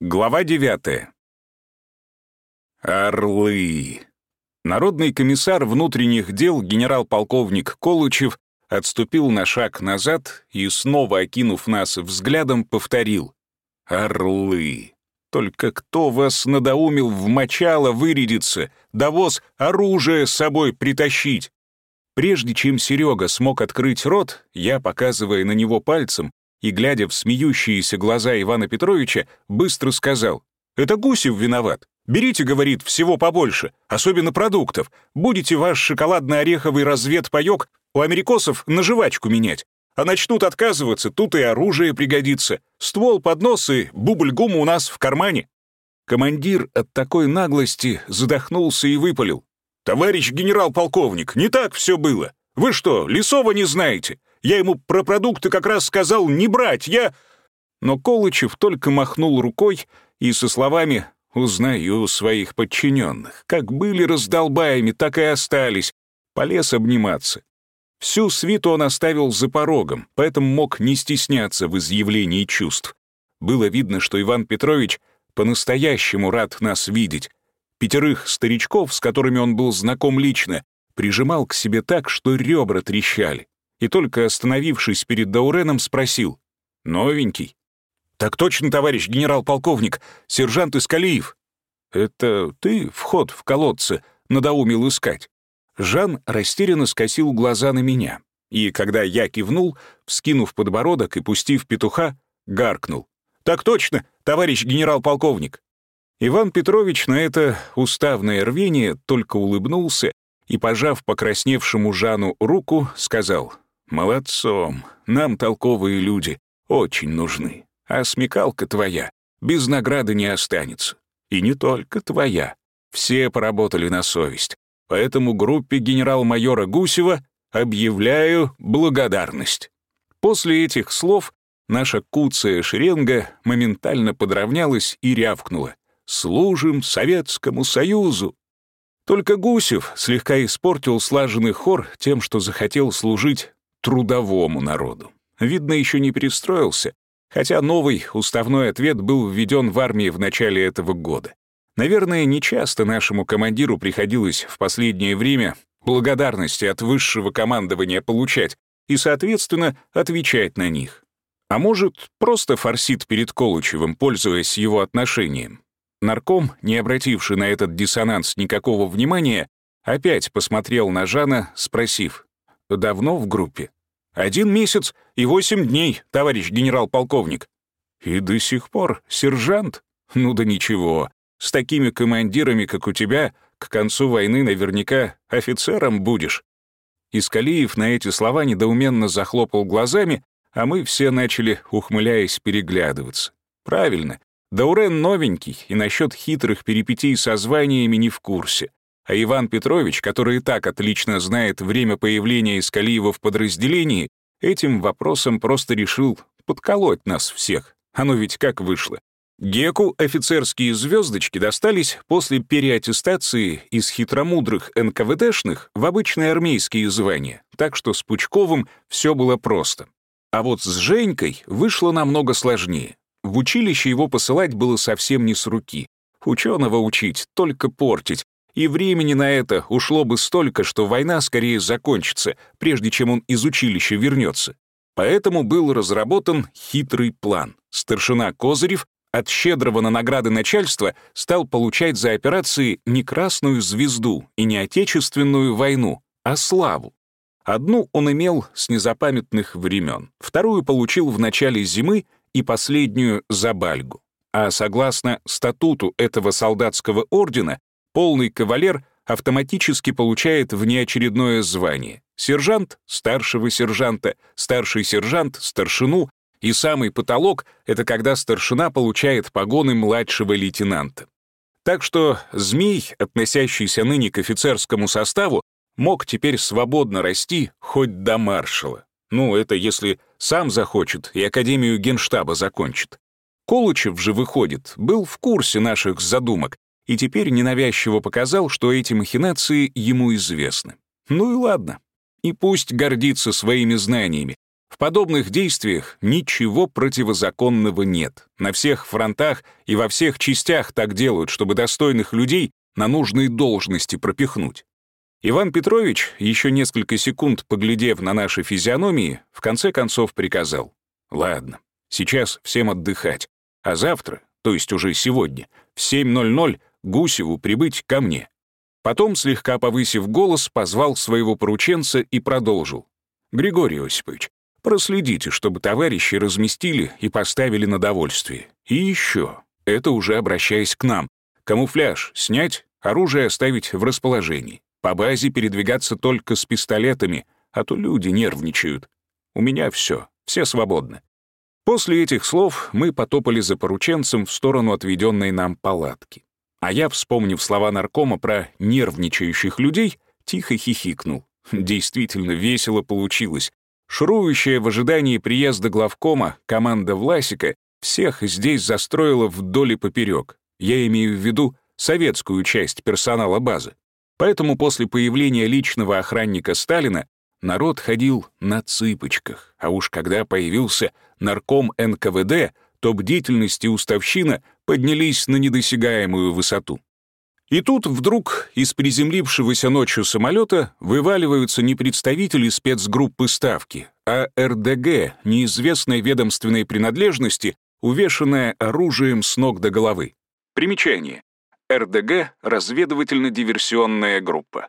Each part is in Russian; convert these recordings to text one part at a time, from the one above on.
Глава 9. Орлы. Народный комиссар внутренних дел генерал-полковник Колычев отступил на шаг назад и, снова окинув нас взглядом, повторил. «Орлы! Только кто вас надоумил в мочало вырядиться, да воз оружие с собой притащить?» Прежде чем Серега смог открыть рот, я, показывая на него пальцем, и, глядя в смеющиеся глаза Ивана Петровича, быстро сказал, «Это Гусев виноват. Берите, — говорит, — всего побольше, особенно продуктов. Будете ваш шоколадно-ореховый разведпаёк у америкосов на жвачку менять. А начнут отказываться, тут и оружие пригодится. Ствол под нос и бубль гума у нас в кармане». Командир от такой наглости задохнулся и выпалил. «Товарищ генерал-полковник, не так все было. Вы что, Лесова не знаете? Я ему про продукты как раз сказал не брать, я...» Но Колычев только махнул рукой и со словами «Узнаю своих подчиненных. Как были раздолбаями, так и остались». Полез обниматься. Всю свиту он оставил за порогом, поэтому мог не стесняться в изъявлении чувств. Было видно, что Иван Петрович по-настоящему рад нас видеть. Пятерых старичков, с которыми он был знаком лично, прижимал к себе так, что ребра трещали и только остановившись перед Дауреном, спросил. «Новенький?» «Так точно, товарищ генерал-полковник, сержант Искалиев». «Это ты вход в колодце надоумил искать?» Жан растерянно скосил глаза на меня, и когда я кивнул, вскинув подбородок и пустив петуха, гаркнул. «Так точно, товарищ генерал-полковник». Иван Петрович на это уставное рвение только улыбнулся и, пожав покрасневшему Жану руку, сказал «Молодцом. Нам толковые люди очень нужны. А смекалка твоя без награды не останется. И не только твоя. Все поработали на совесть. Поэтому группе генерал-майора Гусева объявляю благодарность». После этих слов наша куцая шеренга моментально подравнялась и рявкнула. «Служим Советскому Союзу!» Только Гусев слегка испортил слаженный хор тем, что захотел служить трудовому народу. Видно, еще не перестроился, хотя новый уставной ответ был введен в армии в начале этого года. Наверное, нечасто нашему командиру приходилось в последнее время благодарности от высшего командования получать и, соответственно, отвечать на них. А может, просто форсит перед Колычевым, пользуясь его отношением. Нарком, не обративший на этот диссонанс никакого внимания, опять посмотрел на Жана, спросив, Давно в группе? Один месяц и восемь дней, товарищ генерал-полковник. И до сих пор сержант? Ну да ничего. С такими командирами, как у тебя, к концу войны наверняка офицером будешь. Искалиев на эти слова недоуменно захлопал глазами, а мы все начали, ухмыляясь, переглядываться. Правильно, Даурен новенький и насчет хитрых перипетий со званиями не в курсе. А Иван Петрович, который и так отлично знает время появления Искалиева в подразделении, этим вопросом просто решил подколоть нас всех. Оно ведь как вышло. Геку офицерские звездочки достались после переаттестации из хитромудрых НКВДшных в обычные армейские звания, так что с Пучковым все было просто. А вот с Женькой вышло намного сложнее. В училище его посылать было совсем не с руки. Ученого учить, только портить, и времени на это ушло бы столько, что война скорее закончится, прежде чем он из училища вернется. Поэтому был разработан хитрый план. Старшина Козырев от щедрого на награды начальства стал получать за операции не красную звезду и не отечественную войну, а славу. Одну он имел с незапамятных времен, вторую получил в начале зимы и последнюю — за Бальгу. А согласно статуту этого солдатского ордена, полный кавалер автоматически получает внеочередное звание. Сержант — старшего сержанта, старший сержант — старшину, и самый потолок — это когда старшина получает погоны младшего лейтенанта. Так что змей, относящийся ныне к офицерскому составу, мог теперь свободно расти хоть до маршала. Ну, это если сам захочет и Академию Генштаба закончит. Колычев же, выходит, был в курсе наших задумок и теперь ненавязчиво показал, что эти махинации ему известны. Ну и ладно. И пусть гордится своими знаниями. В подобных действиях ничего противозаконного нет. На всех фронтах и во всех частях так делают, чтобы достойных людей на нужные должности пропихнуть. Иван Петрович, еще несколько секунд поглядев на наши физиономии, в конце концов приказал. «Ладно, сейчас всем отдыхать, а завтра, то есть уже сегодня, в 7.00 Гусеву прибыть ко мне». Потом, слегка повысив голос, позвал своего порученца и продолжил. «Григорий Осипович, проследите, чтобы товарищи разместили и поставили на довольствие. И еще, это уже обращаясь к нам, камуфляж снять, оружие оставить в расположении. По базе передвигаться только с пистолетами, а то люди нервничают. У меня все, все свободны. После этих слов мы потопали за порученцем в сторону отведенной нам палатки. А я, вспомнив слова наркома про нервничающих людей, тихо хихикнул. Действительно весело получилось. Шурующая в ожидании приезда главкома команда Власика всех здесь застроила вдоль и поперек. Я имею в виду советскую часть персонала базы. Поэтому после появления личного охранника Сталина народ ходил на цыпочках, а уж когда появился нарком НКВД, то бдительность и уставщина поднялись на недосягаемую высоту. И тут вдруг из приземлившегося ночью самолета вываливаются не представители спецгруппы Ставки, а РДГ неизвестной ведомственной принадлежности, увешанная оружием с ног до головы. Примечание. РДГ — разведывательно-диверсионная группа.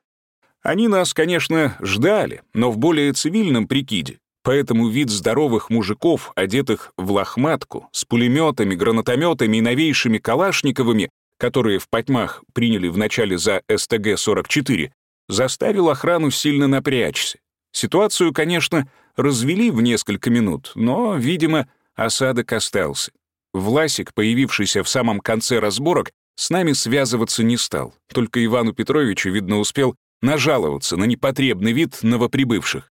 Они нас, конечно, ждали, но в более цивильном прикиде, поэтому вид здоровых мужиков, одетых в лохматку, с пулеметами, гранатометами и новейшими калашниковыми, которые в потьмах приняли вначале за СТГ-44, заставил охрану сильно напрячься. Ситуацию, конечно, развели в несколько минут, но, видимо, осадок остался. Власик, появившийся в самом конце разборок, с нами связываться не стал, только Ивану Петровичу, видно, успел нажаловаться на непотребный вид новоприбывших.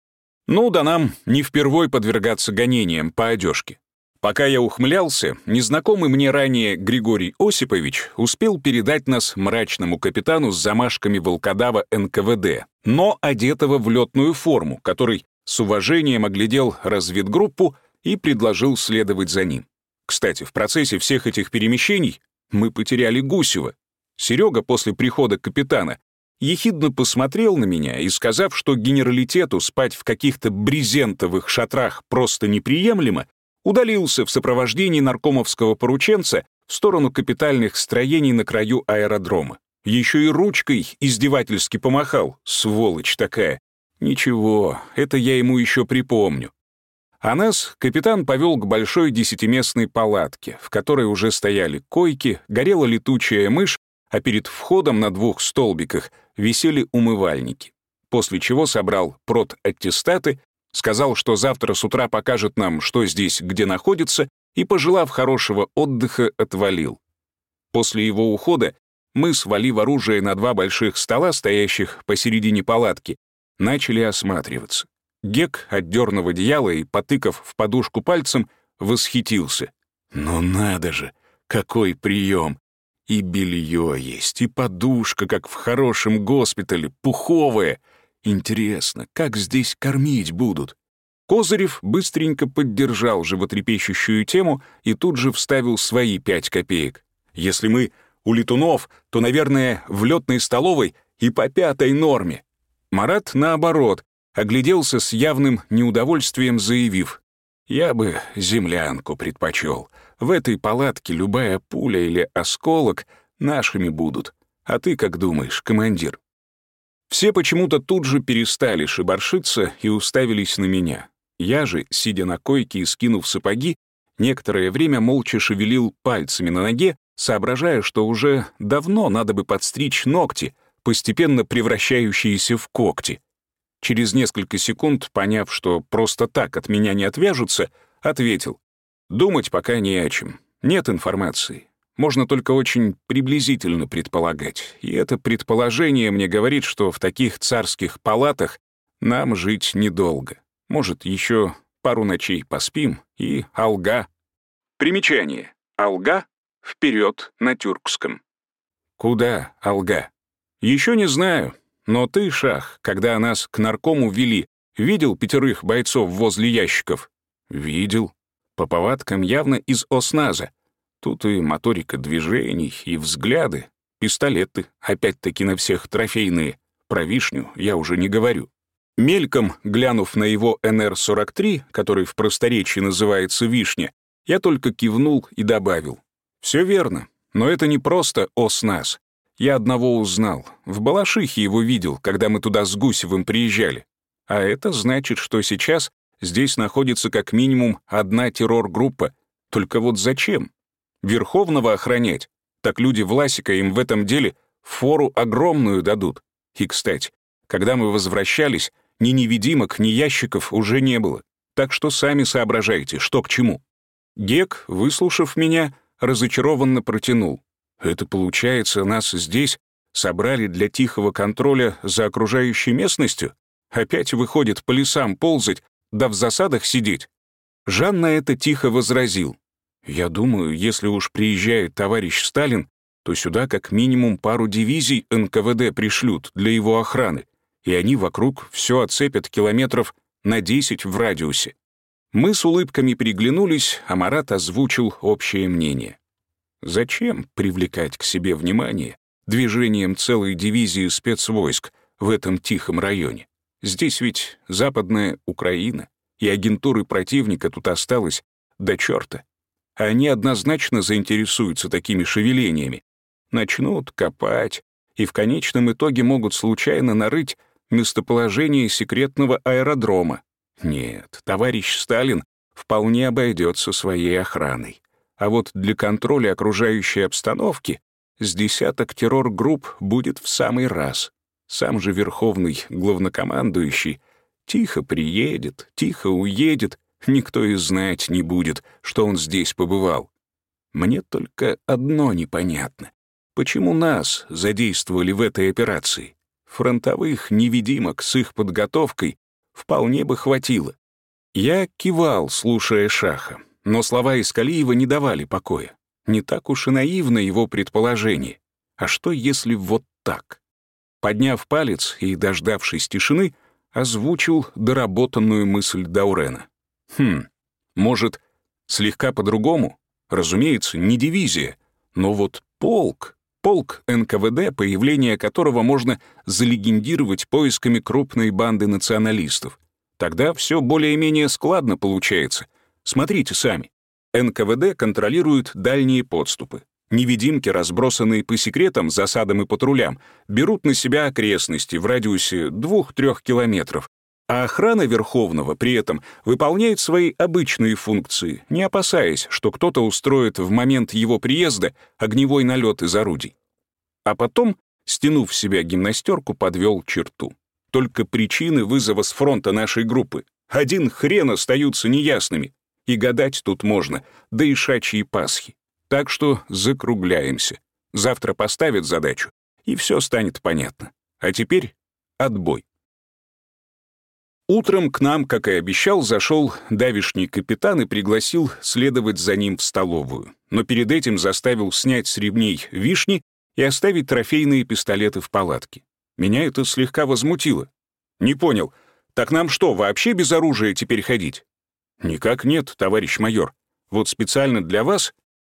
Ну да нам не впервой подвергаться гонениям по одежке. Пока я ухмылялся, незнакомый мне ранее Григорий Осипович успел передать нас мрачному капитану с замашками волкодава НКВД, но одетого в летную форму, который с уважением оглядел разведгруппу и предложил следовать за ним. Кстати, в процессе всех этих перемещений мы потеряли Гусева. Серега после прихода капитана ехидно посмотрел на меня и, сказав, что генералитету спать в каких-то брезентовых шатрах просто неприемлемо, удалился в сопровождении наркомовского порученца в сторону капитальных строений на краю аэродрома. Еще и ручкой издевательски помахал, сволочь такая. Ничего, это я ему еще припомню. А нас капитан повел к большой десятиместной палатке, в которой уже стояли койки, горела летучая мышь, а перед входом на двух столбиках висели умывальники. После чего собрал прот-аттестаты, сказал, что завтра с утра покажет нам, что здесь где находится, и, пожелав хорошего отдыха, отвалил. После его ухода мы, свалив оружие на два больших стола, стоящих посередине палатки, начали осматриваться. Гек, отдернув одеяло и потыкав в подушку пальцем, восхитился. «Ну надо же, какой прием! И белье есть, и подушка, как в хорошем госпитале, пуховая. Интересно, как здесь кормить будут?» Козырев быстренько поддержал животрепещущую тему и тут же вставил свои пять копеек. «Если мы у летунов, то, наверное, в летной столовой и по пятой норме». Марат, наоборот, огляделся с явным неудовольствием, заявив, «Я бы землянку предпочел. В этой палатке любая пуля или осколок нашими будут. А ты как думаешь, командир?» Все почему-то тут же перестали шибаршиться и уставились на меня. Я же, сидя на койке и скинув сапоги, некоторое время молча шевелил пальцами на ноге, соображая, что уже давно надо бы подстричь ногти, постепенно превращающиеся в когти. Через несколько секунд, поняв, что просто так от меня не отвяжутся, ответил. «Думать пока не о чем. Нет информации. Можно только очень приблизительно предполагать. И это предположение мне говорит, что в таких царских палатах нам жить недолго. Может, еще пару ночей поспим и алга. Примечание. Алга — вперед на тюркском. Куда алга? Еще не знаю, но ты, Шах, когда нас к наркому вели, Видел пятерых бойцов возле ящиков? Видел. По повадкам явно из осназа. Тут и моторика движений, и взгляды, пистолеты, опять-таки на всех трофейные. Про вишню я уже не говорю. Мельком, глянув на его НР-43, который в просторечии называется «Вишня», я только кивнул и добавил. «Все верно, но это не просто ОСНАС. Я одного узнал. В Балашихе его видел, когда мы туда с Гусевым приезжали. А это значит, что сейчас здесь находится как минимум одна террор-группа. Только вот зачем? Верховного охранять? Так люди Власика им в этом деле фору огромную дадут. И, кстати, когда мы возвращались, ни невидимок, ни ящиков уже не было. Так что сами соображайте, что к чему. Гек, выслушав меня, разочарованно протянул. Это получается, нас здесь собрали для тихого контроля за окружающей местностью? Опять выходит по лесам ползать, да в засадах сидеть? Жан на это тихо возразил. Я думаю, если уж приезжает товарищ Сталин, то сюда как минимум пару дивизий НКВД пришлют для его охраны, и они вокруг все оцепят километров на 10 в радиусе. Мы с улыбками переглянулись, а Марат озвучил общее мнение. Зачем привлекать к себе внимание движением целой дивизии спецвойск в этом тихом районе? Здесь ведь Западная Украина, и агентуры противника тут осталось до черта. Они однозначно заинтересуются такими шевелениями. Начнут копать, и в конечном итоге могут случайно нарыть местоположение секретного аэродрома, нет, товарищ Сталин вполне обойдется своей охраной. А вот для контроля окружающей обстановки с десяток террор-групп будет в самый раз. Сам же верховный главнокомандующий тихо приедет, тихо уедет, никто и знать не будет, что он здесь побывал. Мне только одно непонятно. Почему нас задействовали в этой операции? Фронтовых невидимок с их подготовкой вполне бы хватило. Я кивал, слушая Шаха, но слова Искалиева не давали покоя. Не так уж и наивно его предположение. А что, если вот так? Подняв палец и дождавшись тишины, озвучил доработанную мысль Даурена. Хм, может, слегка по-другому? Разумеется, не дивизия, но вот полк, полк НКВД, появление которого можно залегендировать поисками крупной банды националистов. Тогда все более-менее складно получается. Смотрите сами. НКВД контролирует дальние подступы. Невидимки, разбросанные по секретам, засадам и патрулям, берут на себя окрестности в радиусе 2-3 километров, а охрана Верховного при этом выполняет свои обычные функции, не опасаясь, что кто-то устроит в момент его приезда огневой налет из орудий. А потом, стянув в себя гимнастерку, подвел черту. Только причины вызова с фронта нашей группы один хрен остаются неясными, и гадать тут можно, да и шачьи Пасхи. Так что закругляемся. Завтра поставят задачу, и все станет понятно. А теперь отбой. Утром к нам, как и обещал, зашел давишний капитан и пригласил следовать за ним в столовую, но перед этим заставил снять с ремней вишни и оставить трофейные пистолеты в палатке. Меня это слегка возмутило. Не понял, так нам что, вообще без оружия теперь ходить? Никак нет, товарищ майор. Вот специально для вас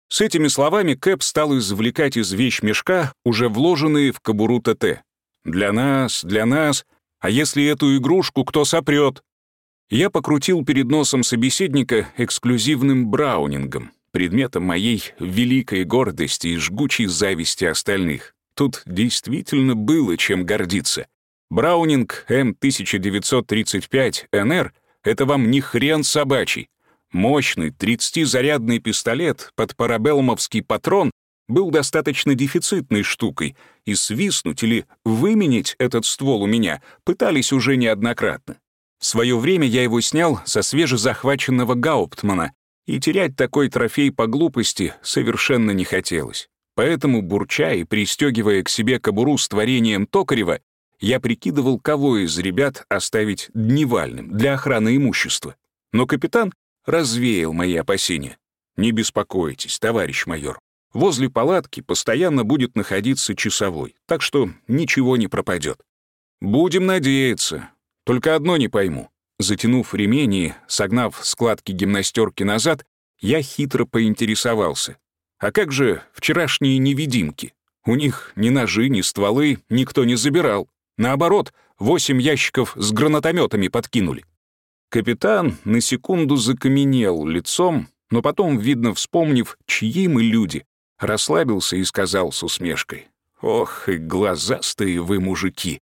с этими словами Кэп стал извлекать из вещмешка уже вложенные в кобуру ТТ. Для нас, для нас — а если эту игрушку кто сопрет? Я покрутил перед носом собеседника эксклюзивным браунингом, предметом моей великой гордости и жгучей зависти остальных. Тут действительно было чем гордиться. Браунинг М1935 — это вам не хрен собачий. Мощный 30-зарядный пистолет под парабеллумовский патрон был достаточно дефицитной штукой, и свистнуть или выменить этот ствол у меня пытались уже неоднократно. В свое время я его снял со свежезахваченного Гауптмана, и терять такой трофей по глупости совершенно не хотелось. Поэтому, бурча и пристегивая к себе кобуру с творением Токарева, я прикидывал, кого из ребят оставить дневальным для охраны имущества. Но капитан развеял мои опасения. «Не беспокойтесь, товарищ майор. Возле палатки постоянно будет находиться часовой, так что ничего не пропадет. Будем надеяться. Только одно не пойму. Затянув ремень согнав складки гимнастерки назад, я хитро поинтересовался. А как же вчерашние невидимки? У них ни ножи, ни стволы никто не забирал. Наоборот, восемь ящиков с гранатометами подкинули. Капитан на секунду закаменел лицом, но потом, видно, вспомнив, чьи мы люди, расслабился и сказал с усмешкой. «Ох, и глазастые вы мужики!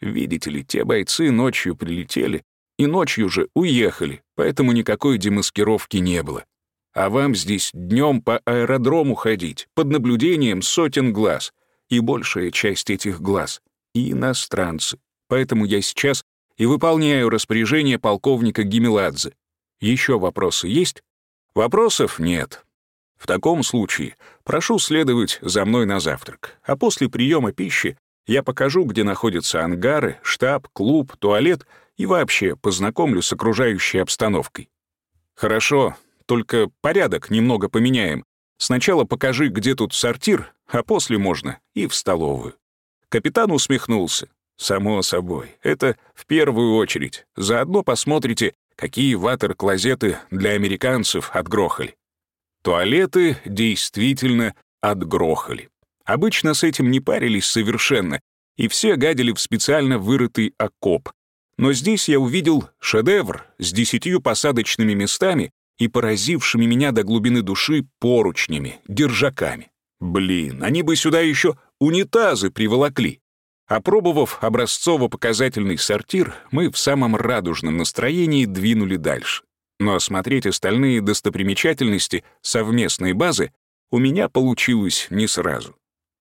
Видите ли, те бойцы ночью прилетели и ночью же уехали, поэтому никакой демаскировки не было. А вам здесь днем по аэродрому ходить, под наблюдением сотен глаз, и большая часть этих глаз — иностранцы. Поэтому я сейчас и выполняю распоряжение полковника Гимеладзе. Еще вопросы есть? Вопросов нет. В таком случае прошу следовать за мной на завтрак, а после приема пищи я покажу, где находятся ангары, штаб, клуб, туалет и вообще познакомлю с окружающей обстановкой. Хорошо, только порядок немного поменяем. Сначала покажи, где тут сортир, а после можно и в столовую». Капитан усмехнулся. «Само собой, это в первую очередь. Заодно посмотрите, какие ватер-клозеты для американцев отгрохали». Туалеты действительно отгрохали. Обычно с этим не парились совершенно, и все гадили в специально вырытый окоп. Но здесь я увидел шедевр с десятью посадочными местами и поразившими меня до глубины души поручнями, держаками. Блин, они бы сюда еще унитазы приволокли. Опробовав образцово-показательный сортир, мы в самом радужном настроении двинули дальше. Но осмотреть остальные достопримечательности совместной базы у меня получилось не сразу.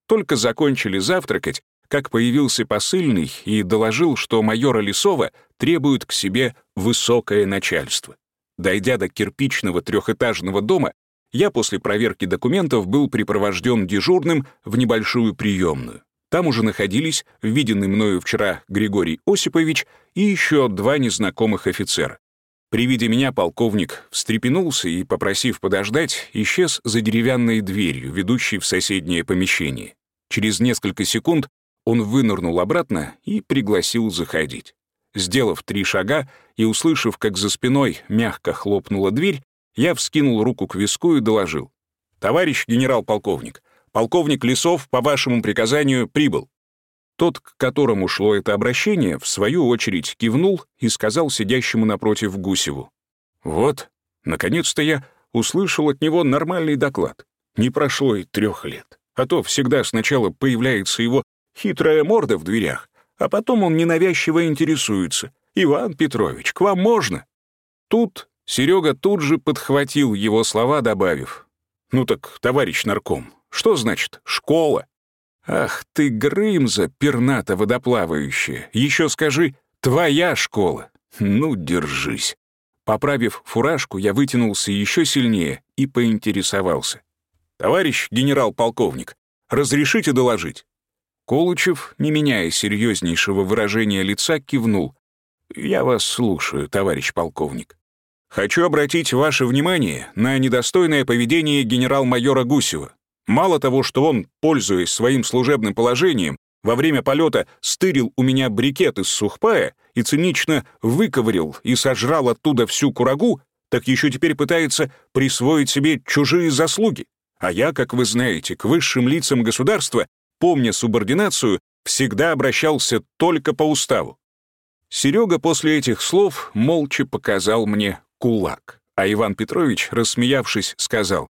Только закончили завтракать, как появился посыльный и доложил, что майора Лисова требует к себе высокое начальство. Дойдя до кирпичного трехэтажного дома, я после проверки документов был припровожден дежурным в небольшую приемную. Там уже находились виденный мною вчера Григорий Осипович и еще два незнакомых офицера. При виде меня полковник встрепенулся и, попросив подождать, исчез за деревянной дверью, ведущей в соседнее помещение. Через несколько секунд он вынырнул обратно и пригласил заходить. Сделав три шага и услышав, как за спиной мягко хлопнула дверь, я вскинул руку к виску и доложил. «Товарищ генерал-полковник, полковник Лесов по вашему приказанию прибыл». Тот, к которому шло это обращение, в свою очередь кивнул и сказал сидящему напротив Гусеву. «Вот, наконец-то я услышал от него нормальный доклад. Не прошло и трех лет. А то всегда сначала появляется его хитрая морда в дверях, а потом он ненавязчиво интересуется. «Иван Петрович, к вам можно?» Тут Серега тут же подхватил его слова, добавив. «Ну так, товарищ нарком, что значит «школа»?» «Ах ты, Грымза, перната водоплавающая, еще скажи «твоя школа». Ну, держись». Поправив фуражку, я вытянулся еще сильнее и поинтересовался. «Товарищ генерал-полковник, разрешите доложить?» Колычев, не меняя серьезнейшего выражения лица, кивнул. «Я вас слушаю, товарищ полковник. Хочу обратить ваше внимание на недостойное поведение генерал-майора Гусева. Мало того, что он, пользуясь своим служебным положением, во время полета стырил у меня брикет из сухпая и цинично выковырил и сожрал оттуда всю курагу, так еще теперь пытается присвоить себе чужие заслуги. А я, как вы знаете, к высшим лицам государства помня субординацию, всегда обращался только по уставу. Серега после этих слов молча показал мне кулак, а Иван Петрович, рассмеявшись, сказал,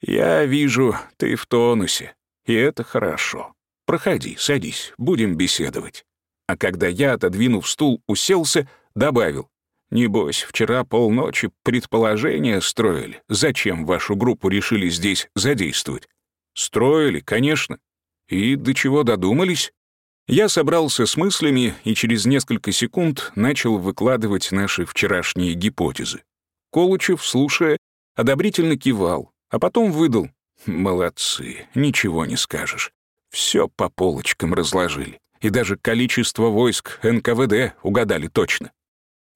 «Я вижу, ты в тонусе, и это хорошо. Проходи, садись, будем беседовать». А когда я, отодвинув стул, уселся, добавил, «Небось, вчера полночи предположения строили, зачем вашу группу решили здесь задействовать?» «Строили, конечно. И до чего додумались? Я собрался с мыслями и через несколько секунд начал выкладывать наши вчерашние гипотезы. Колучев, слушая, одобрительно кивал, а потом выдал. «Молодцы, ничего не скажешь. Все по полочкам разложили. И даже количество войск НКВД угадали точно.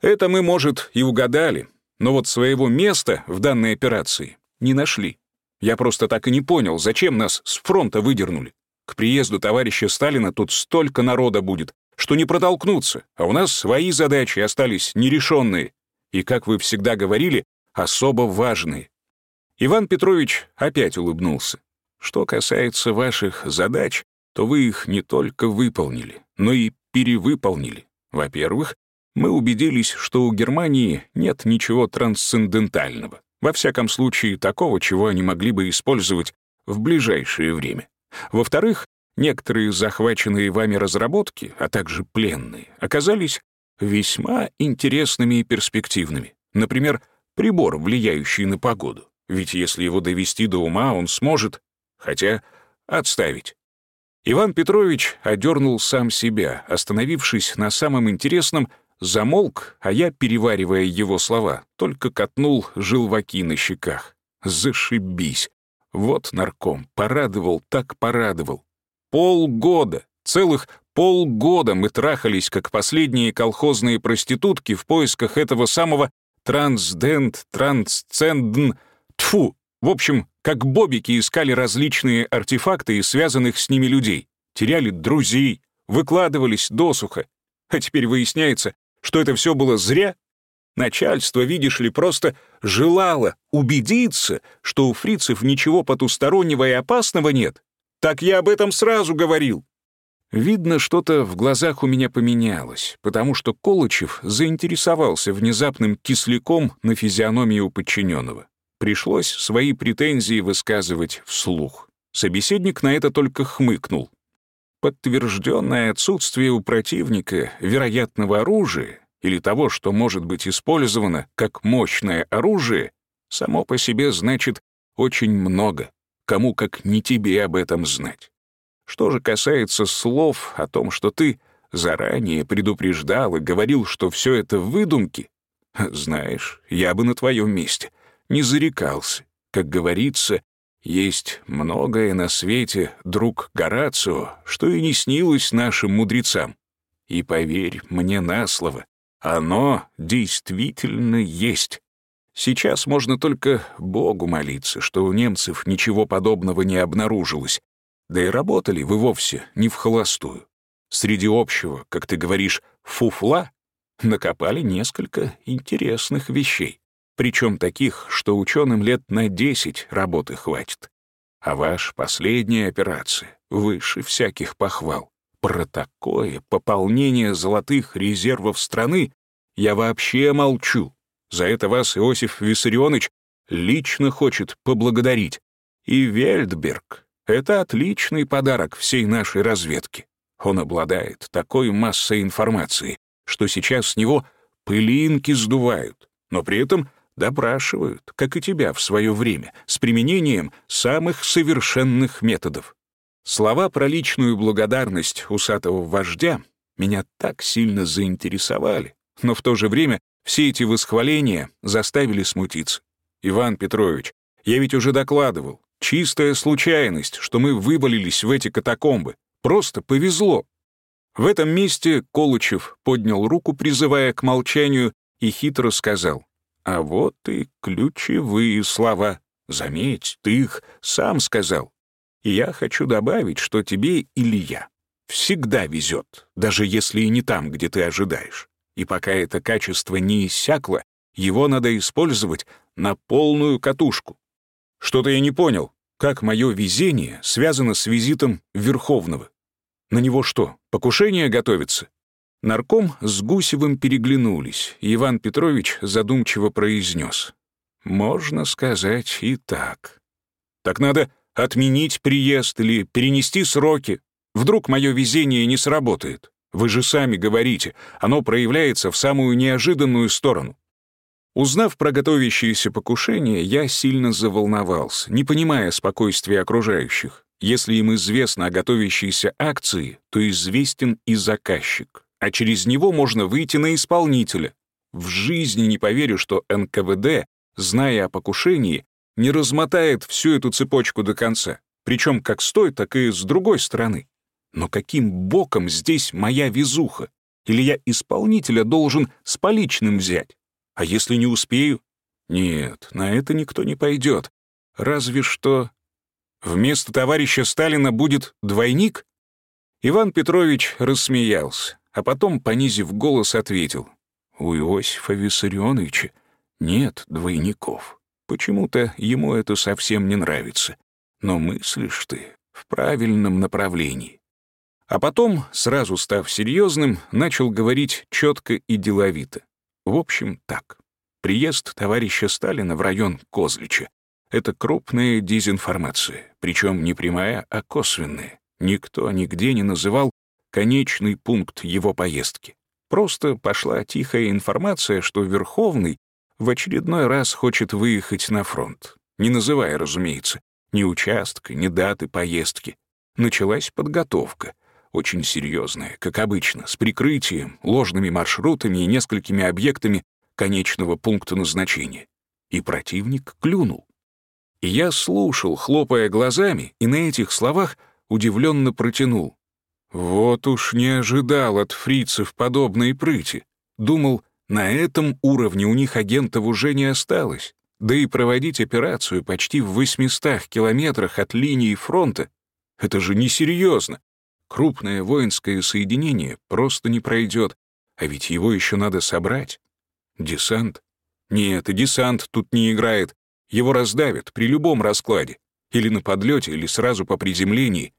Это мы, может, и угадали, но вот своего места в данной операции не нашли. Я просто так и не понял, зачем нас с фронта выдернули. К приезду товарища Сталина тут столько народа будет, что не протолкнуться, а у нас свои задачи остались нерешенные. И, как вы всегда говорили, особо важные. Иван Петрович опять улыбнулся. Что касается ваших задач, то вы их не только выполнили, но и перевыполнили. Во-первых, мы убедились, что у Германии нет ничего трансцендентального. Во всяком случае, такого, чего они могли бы использовать в ближайшее время. Во-вторых, некоторые захваченные вами разработки, а также пленные, оказались весьма интересными и перспективными. Например, прибор, влияющий на погоду. Ведь если его довести до ума, он сможет, хотя отставить. Иван Петрович одернул сам себя, остановившись на самом интересном, замолк, а я, переваривая его слова, только катнул желваки на щеках. Зашибись. Вот нарком, порадовал, так порадовал. Полгода, целых полгода мы трахались, как последние колхозные проститутки в поисках этого самого трансдент, трансцендн, тфу, в общем, как бобики искали различные артефакты и связанных с ними людей, теряли друзей, выкладывались досуха. А теперь выясняется, что это все было зря. Начальство, видишь ли, просто желало убедиться, что у фрицев ничего потустороннего и опасного нет. Так я об этом сразу говорил. Видно, что-то в глазах у меня поменялось, потому что Колычев заинтересовался внезапным кисляком на физиономию подчиненного. Пришлось свои претензии высказывать вслух. Собеседник на это только хмыкнул. Подтвержденное отсутствие у противника вероятного оружия или того, что может быть использовано как мощное оружие, само по себе значит очень много. Кому как не тебе об этом знать. Что же касается слов о том, что ты заранее предупреждал и говорил, что все это выдумки, знаешь, я бы на твоем месте — не зарекался. Как говорится, есть многое на свете, друг Горацио, что и не снилось нашим мудрецам. И поверь мне на слово, оно действительно есть. Сейчас можно только Богу молиться, что у немцев ничего подобного не обнаружилось. Да и работали вы вовсе не в холостую. Среди общего, как ты говоришь, фуфла накопали несколько интересных вещей причем таких, что ученым лет на 10 работы хватит. А ваш последняя операция выше всяких похвал. Про такое пополнение золотых резервов страны я вообще молчу. За это вас Иосиф Виссарионович лично хочет поблагодарить. И Вельдберг — это отличный подарок всей нашей разведке. Он обладает такой массой информации, что сейчас с него пылинки сдувают, но при этом допрашивают, как и тебя в свое время, с применением самых совершенных методов. Слова про личную благодарность усатого вождя меня так сильно заинтересовали, но в то же время все эти восхваления заставили смутиться. Иван Петрович, я ведь уже докладывал, чистая случайность, что мы выболились в эти катакомбы. Просто повезло. В этом месте Колычев поднял руку, призывая к молчанию, и хитро сказал. А вот и ключевые слова. Заметь, ты их сам сказал. И я хочу добавить, что тебе или я всегда везет, даже если и не там, где ты ожидаешь. И пока это качество не иссякло, его надо использовать на полную катушку. Что-то я не понял, как мое везение связано с визитом Верховного. На него что, покушение готовится? Нарком с Гусевым переглянулись, и Иван Петрович задумчиво произнес. «Можно сказать и так. Так надо отменить приезд или перенести сроки. Вдруг мое везение не сработает. Вы же сами говорите, оно проявляется в самую неожиданную сторону». Узнав про готовящееся покушение, я сильно заволновался, не понимая спокойствия окружающих. Если им известно о готовящейся акции, то известен и заказчик а через него можно выйти на исполнителя. В жизни не поверю, что НКВД, зная о покушении, не размотает всю эту цепочку до конца, причем как с той, так и с другой стороны. Но каким боком здесь моя везуха? Или я исполнителя должен с поличным взять? А если не успею? Нет, на это никто не пойдет. Разве что вместо товарища Сталина будет двойник? Иван Петрович рассмеялся а потом, понизив голос, ответил. «У Иосифа Виссарионовича нет двойников. Почему-то ему это совсем не нравится. Но мыслишь ты в правильном направлении». А потом, сразу став серьезным, начал говорить четко и деловито. В общем, так. Приезд товарища Сталина в район Козлича — это крупная дезинформация, причем не прямая, а косвенная. Никто нигде не называл конечный пункт его поездки. Просто пошла тихая информация, что Верховный в очередной раз хочет выехать на фронт, не называя, разумеется, ни участка, ни даты поездки. Началась подготовка, очень серьезная, как обычно, с прикрытием, ложными маршрутами и несколькими объектами конечного пункта назначения. И противник клюнул. И я слушал, хлопая глазами, и на этих словах удивленно протянул. Вот уж не ожидал от фрицев подобной прыти. Думал, на этом уровне у них агентов уже не осталось. Да и проводить операцию почти в 800 километрах от линии фронта — это же несерьезно. Крупное воинское соединение просто не пройдет, а ведь его еще надо собрать. Десант? Нет, и десант тут не играет. Его раздавят при любом раскладе. Или на подлете, или сразу по приземлении.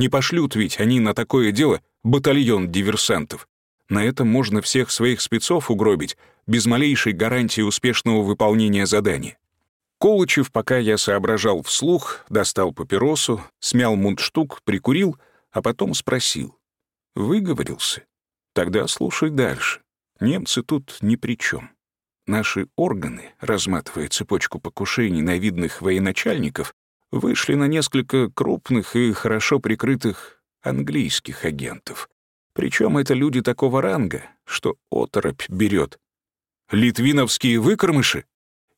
Не пошлют ведь они на такое дело батальон диверсантов. На этом можно всех своих спецов угробить, без малейшей гарантии успешного выполнения задания. Колычев, пока я соображал вслух, достал папиросу, смял мундштук, прикурил, а потом спросил. «Выговорился? Тогда слушай дальше. Немцы тут ни при чем. Наши органы, разматывая цепочку покушений на видных военачальников, вышли на несколько крупных и хорошо прикрытых английских агентов. Причем это люди такого ранга, что оторопь берет. Литвиновские выкормыши?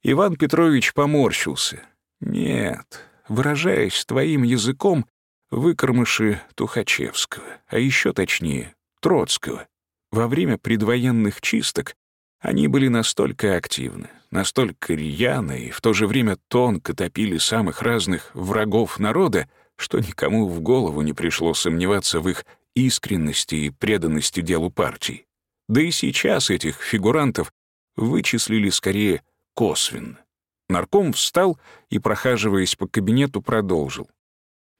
Иван Петрович поморщился. Нет, выражаясь твоим языком, выкормыши Тухачевского, а еще точнее, Троцкого. Во время предвоенных чисток они были настолько активны, настолько рьяны и в то же время тонко топили самых разных врагов народа, что никому в голову не пришло сомневаться в их искренности и преданности делу партии. Да и сейчас этих фигурантов вычислили скорее косвенно. Нарком встал и, прохаживаясь по кабинету, продолжил.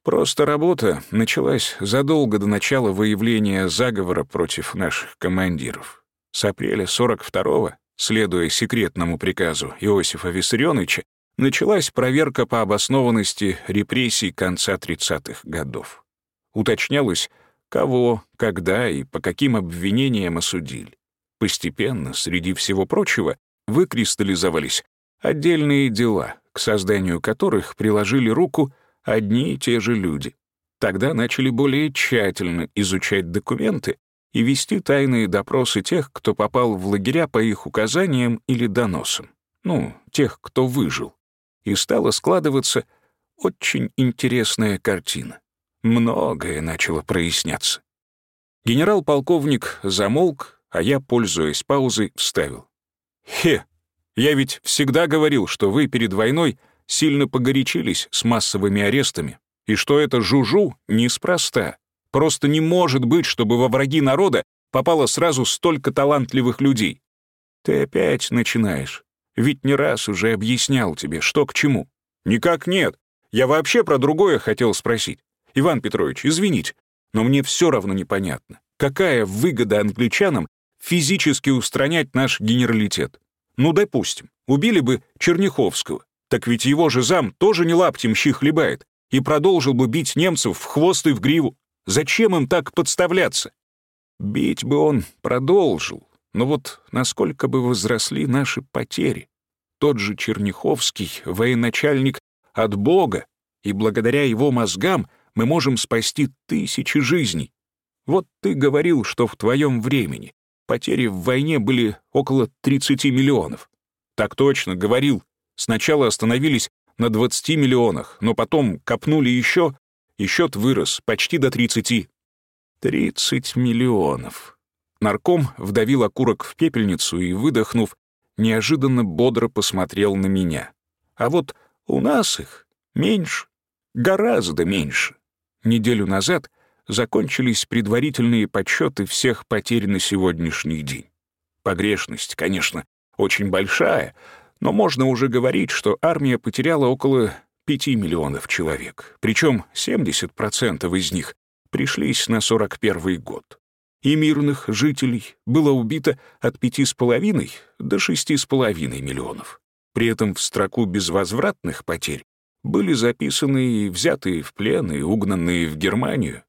Просто работа началась задолго до начала выявления заговора против наших командиров. С апреля 42-го, следуя секретному приказу Иосифа Виссарионовича, началась проверка по обоснованности репрессий конца 30-х годов. Уточнялось, кого, когда и по каким обвинениям осудили. Постепенно, среди всего прочего, выкристаллизовались отдельные дела, к созданию которых приложили руку одни и те же люди. Тогда начали более тщательно изучать документы и вести тайные допросы тех, кто попал в лагеря по их указаниям или доносам. Ну, тех, кто выжил. И стала складываться очень интересная картина. Многое начало проясняться. Генерал-полковник замолк, а я, пользуясь паузой, вставил. «Хе, я ведь всегда говорил, что вы перед войной — сильно погорячились с массовыми арестами, и что это жужу неспроста. Просто не может быть, чтобы во враги народа попало сразу столько талантливых людей. Ты опять начинаешь. Ведь не раз уже объяснял тебе, что к чему. Никак нет. Я вообще про другое хотел спросить. Иван Петрович, извините, но мне все равно непонятно. Какая выгода англичанам физически устранять наш генералитет? Ну, допустим, убили бы Черняховского. Так ведь его же зам тоже не лаптем щи хлебает и продолжил бы бить немцев в хвост и в гриву. Зачем им так подставляться? Бить бы он продолжил, но вот насколько бы возросли наши потери. Тот же Черняховский, военачальник от Бога, и благодаря его мозгам мы можем спасти тысячи жизней. Вот ты говорил, что в твоем времени потери в войне были около 30 миллионов. Так точно, говорил, Сначала остановились на 20 миллионах, но потом копнули еще, и счет вырос почти до 30. 30 миллионов. Нарком вдавил окурок в пепельницу и, выдохнув, неожиданно бодро посмотрел на меня. А вот у нас их меньше, гораздо меньше. Неделю назад закончились предварительные подсчеты всех потерь на сегодняшний день. Погрешность, конечно, очень большая, но можно уже говорить, что армия потеряла около 5 миллионов человек, причем 70% из них пришлись на 41 год. И мирных жителей было убито от 5,5 до 6,5 миллионов. При этом в строку безвозвратных потерь были записаны и взятые в плен, и угнанные в Германию.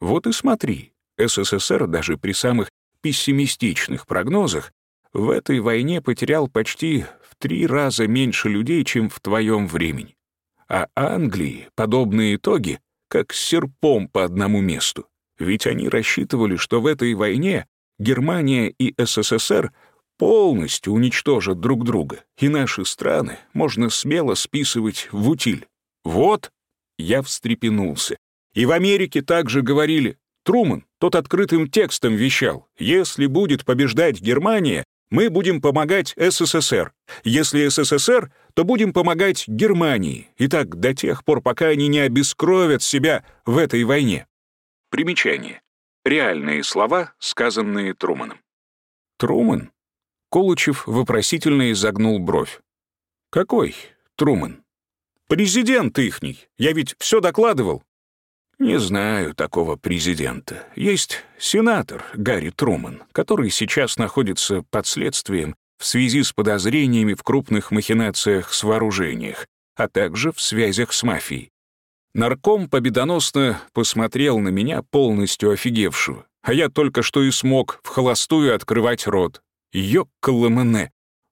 Вот и смотри, СССР даже при самых пессимистичных прогнозах в этой войне потерял почти в три раза меньше людей, чем в твоем времени. А Англии подобные итоги как серпом по одному месту. Ведь они рассчитывали, что в этой войне Германия и СССР полностью уничтожат друг друга, и наши страны можно смело списывать в утиль. Вот, я встрепенулся. И в Америке также говорили. Труман, тот открытым текстом вещал, если будет побеждать Германия, мы будем помогать СССР. Если СССР, то будем помогать Германии. И так до тех пор, пока они не обескровят себя в этой войне. Примечание. Реальные слова, сказанные Труманом. Труман? Колычев вопросительно изогнул бровь. «Какой Труман?» «Президент ихний. Я ведь все докладывал». «Не знаю такого президента. Есть сенатор Гарри Труман, который сейчас находится под следствием в связи с подозрениями в крупных махинациях с вооружениях, а также в связях с мафией. Нарком победоносно посмотрел на меня, полностью офигевшего, а я только что и смог в холостую открывать рот. Ёккаламене.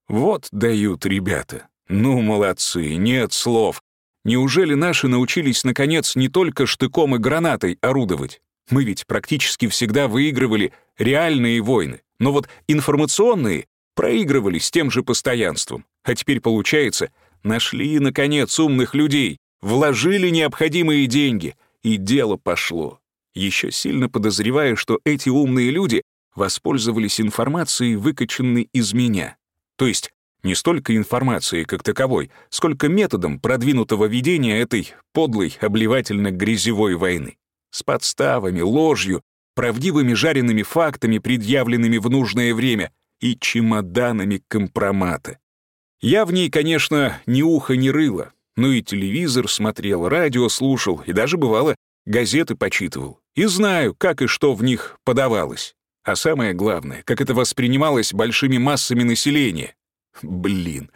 Вот дают ребята. Ну, молодцы, нет слов. Неужели наши научились, наконец, не только штыком и гранатой орудовать? Мы ведь практически всегда выигрывали реальные войны, но вот информационные проигрывали с тем же постоянством. А теперь, получается, нашли, наконец, умных людей, вложили необходимые деньги, и дело пошло. Еще сильно подозреваю, что эти умные люди воспользовались информацией, выкачанной из меня. То есть не столько информацией как таковой, сколько методом продвинутого ведения этой подлой обливательно-грязевой войны. С подставами, ложью, правдивыми жареными фактами, предъявленными в нужное время, и чемоданами компромата. Я в ней, конечно, ни уха, ни рыла, но и телевизор смотрел, радио слушал, и даже, бывало, газеты почитывал. И знаю, как и что в них подавалось. А самое главное, как это воспринималось большими массами населения. Блин,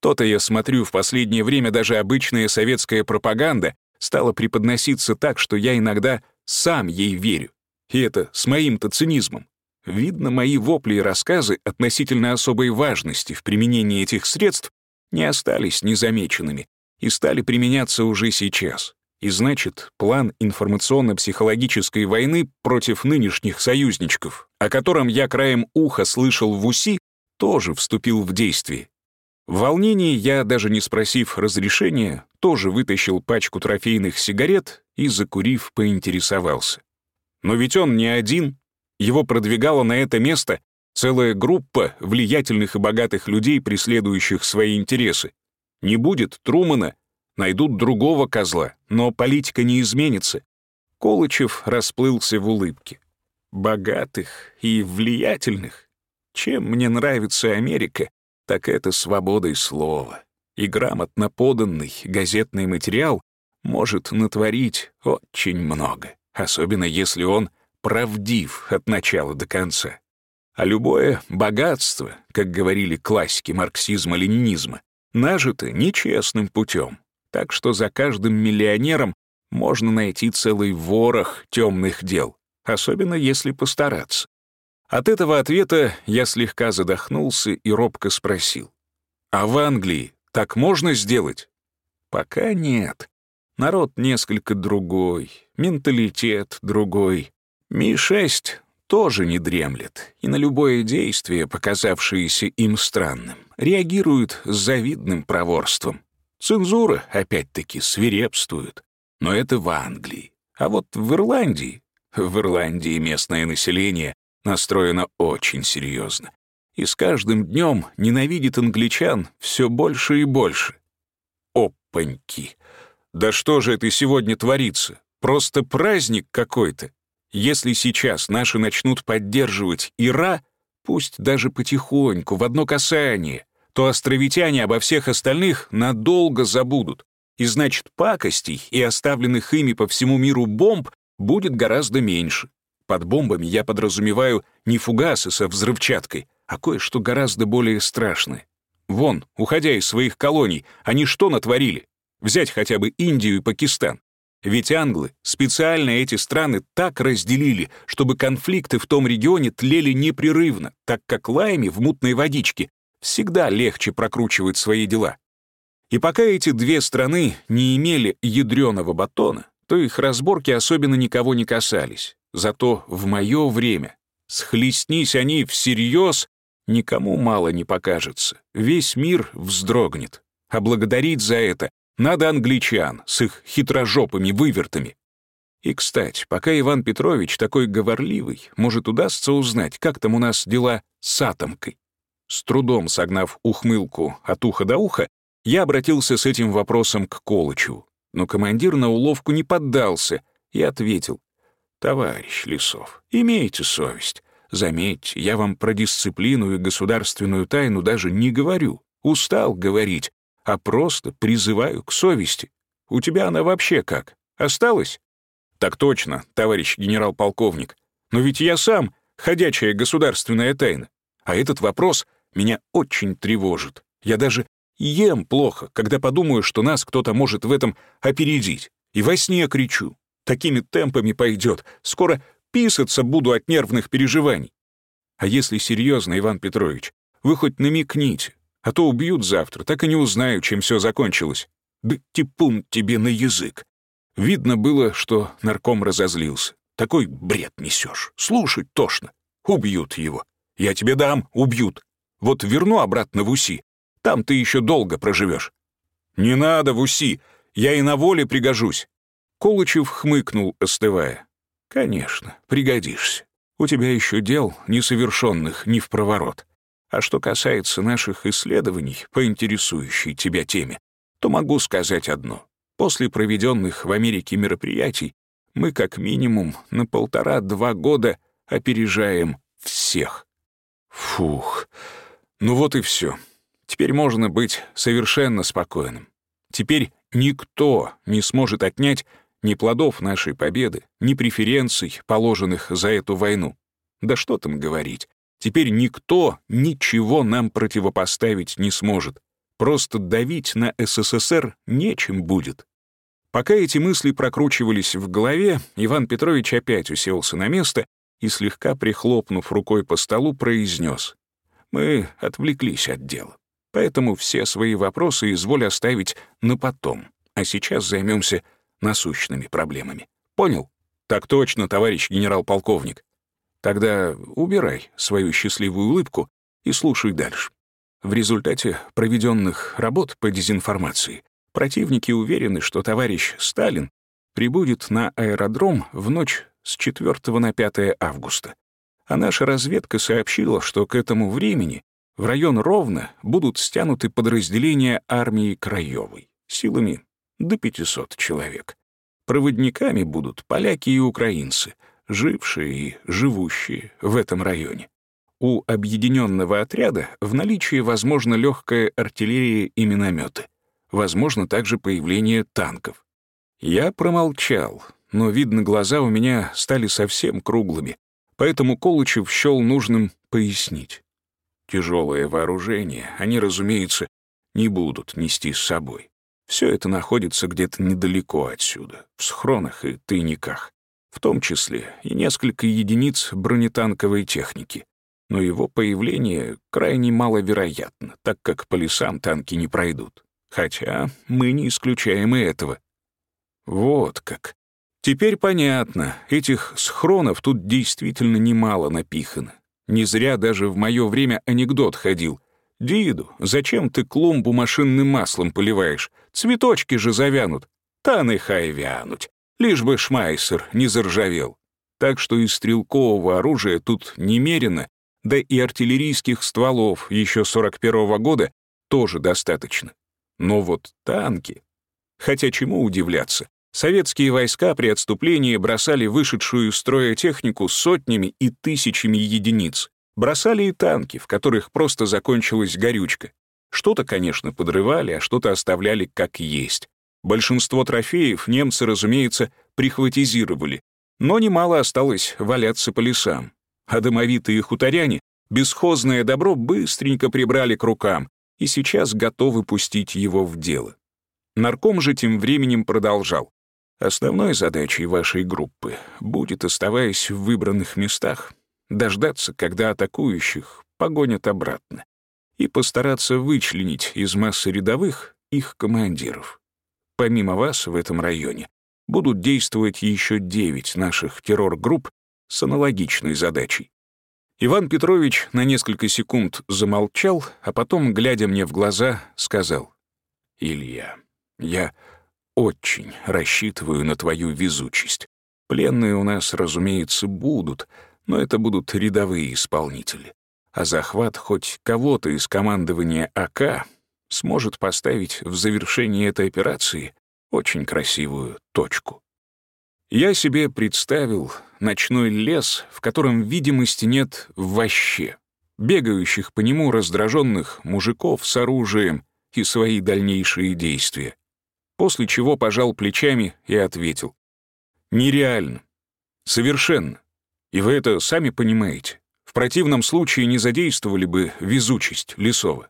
то-то я смотрю, в последнее время даже обычная советская пропаганда стала преподноситься так, что я иногда сам ей верю. И это с моим-то цинизмом. Видно, мои вопли и рассказы относительно особой важности в применении этих средств не остались незамеченными и стали применяться уже сейчас. И значит, план информационно-психологической войны против нынешних союзничков, о котором я краем уха слышал в УСИ, тоже вступил в действие. В волнении я, даже не спросив разрешения, тоже вытащил пачку трофейных сигарет и, закурив, поинтересовался. Но ведь он не один. Его продвигала на это место целая группа влиятельных и богатых людей, преследующих свои интересы. Не будет Трумана, найдут другого козла, но политика не изменится. Колычев расплылся в улыбке. Богатых и влиятельных. Чем мне нравится Америка, так это свободой слова. И грамотно поданный газетный материал может натворить очень много, особенно если он правдив от начала до конца. А любое богатство, как говорили классики марксизма-ленинизма, нажито нечестным путем, так что за каждым миллионером можно найти целый ворох темных дел, особенно если постараться. От этого ответа я слегка задохнулся и робко спросил. «А в Англии так можно сделать?» «Пока нет. Народ несколько другой, менталитет другой. Ми-6 тоже не дремлет, и на любое действие, показавшееся им странным, реагирует с завидным проворством. Цензура, опять-таки, свирепствует. Но это в Англии. А вот в Ирландии... В Ирландии местное население настроено очень серьезно. И с каждым днем ненавидит англичан все больше и больше. Опаньки! Да что же это сегодня творится? Просто праздник какой-то. Если сейчас наши начнут поддерживать Ира, пусть даже потихоньку, в одно касание, то островитяне обо всех остальных надолго забудут. И значит, пакостей и оставленных ими по всему миру бомб будет гораздо меньше. Под бомбами я подразумеваю не фугасы со взрывчаткой, а кое-что гораздо более страшное. Вон, уходя из своих колоний, они что натворили? Взять хотя бы Индию и Пакистан. Ведь англы специально эти страны так разделили, чтобы конфликты в том регионе тлели непрерывно, так как лайми в мутной водичке всегда легче прокручивать свои дела. И пока эти две страны не имели ядреного батона, то их разборки особенно никого не касались. Зато в мое время схлестнись они всерьез, никому мало не покажется. Весь мир вздрогнет. А благодарить за это надо англичан с их хитрожопыми вывертами. И, кстати, пока Иван Петрович такой говорливый, может, удастся узнать, как там у нас дела с атомкой. С трудом согнав ухмылку от уха до уха, я обратился с этим вопросом к Колычу, но командир на уловку не поддался и ответил. «Товарищ Лисов, имейте совесть. Заметьте, я вам про дисциплину и государственную тайну даже не говорю. Устал говорить а просто призываю к совести. У тебя она вообще как? Осталась? Так точно, товарищ генерал-полковник. Но ведь я сам ходячая государственная тайна. А этот вопрос меня очень тревожит. Я даже ем плохо, когда подумаю, что нас кто-то может в этом опередить. И во сне кричу. Такими темпами пойдет. Скоро писаться буду от нервных переживаний. А если серьезно, Иван Петрович, вы хоть намекните, а то убьют завтра, так и не узнаю, чем все закончилось. Да типун тебе на язык. Видно было, что нарком разозлился. Такой бред несешь. Слушать тошно. Убьют его. Я тебе дам, убьют. Вот верну обратно в УСИ. Там ты еще долго проживешь. Не надо в УСИ. Я и на воле пригожусь. Колычев хмыкнул, остывая. Конечно, пригодишься. У тебя еще дел несовершенных не в проворот. А что касается наших исследований по интересующей тебя теме, то могу сказать одно. После проведенных в Америке мероприятий мы как минимум на полтора-два года опережаем всех. Фух, ну вот и все. Теперь можно быть совершенно спокойным. Теперь никто не сможет отнять ни плодов нашей победы, ни преференций, положенных за эту войну. Да что там говорить. Теперь никто ничего нам противопоставить не сможет. Просто давить на СССР нечем будет. Пока эти мысли прокручивались в голове, Иван Петрович опять уселся на место и, слегка прихлопнув рукой по столу, произнес. «Мы отвлеклись от дела, поэтому все свои вопросы изволь оставить на потом, а сейчас займемся насущными проблемами. Понял? Так точно, товарищ генерал-полковник. Тогда убирай свою счастливую улыбку и слушай дальше. В результате проведенных работ по дезинформации противники уверены, что товарищ Сталин прибудет на аэродром в ночь с 4 на 5 августа. А наша разведка сообщила, что к этому времени в район Ровно будут стянуты подразделения армии Краевой силами до 500 человек. Проводниками будут поляки и украинцы — жившие и живущие в этом районе. У объединенного отряда в наличии возможно легкая артиллерия и минометы. Возможно также появление танков. Я промолчал, но, видно, глаза у меня стали совсем круглыми, поэтому Колычев счел нужным пояснить. Тяжелое вооружение они, разумеется, не будут нести с собой. Все это находится где-то недалеко отсюда, в схронах и тайниках в том числе и несколько единиц бронетанковой техники. Но его появление крайне маловероятно, так как по лесам танки не пройдут. Хотя мы не исключаем и этого. Вот как. Теперь понятно, этих схронов тут действительно немало напихано. Не зря даже в мое время анекдот ходил. «Диду, зачем ты клумбу машинным маслом поливаешь? Цветочки же завянут». «Та нехай вянуть лишь бы Шмайсер не заржавел. Так что и стрелкового оружия тут немерено, да и артиллерийских стволов еще 41-го года тоже достаточно. Но вот танки... Хотя чему удивляться? Советские войска при отступлении бросали вышедшую из строя технику сотнями и тысячами единиц. Бросали и танки, в которых просто закончилась горючка. Что-то, конечно, подрывали, а что-то оставляли как есть. Большинство трофеев немцы, разумеется, прихватизировали, но немало осталось валяться по лесам. А домовитые хуторяне бесхозное добро быстренько прибрали к рукам и сейчас готовы пустить его в дело. Нарком же тем временем продолжал. Основной задачей вашей группы будет, оставаясь в выбранных местах, дождаться, когда атакующих погонят обратно, и постараться вычленить из массы рядовых их командиров. Помимо вас в этом районе будут действовать еще девять наших террор-групп с аналогичной задачей. Иван Петрович на несколько секунд замолчал, а потом, глядя мне в глаза, сказал, «Илья, я очень рассчитываю на твою везучесть. Пленные у нас, разумеется, будут, но это будут рядовые исполнители. А захват хоть кого-то из командования АК сможет поставить в завершении этой операции очень красивую точку. Я себе представил ночной лес, в котором видимости нет вообще, бегающих по нему раздраженных мужиков с оружием и свои дальнейшие действия. После чего пожал плечами и ответил. Нереально. Совершенно. И вы это сами понимаете. В противном случае не задействовали бы везучесть Лесова.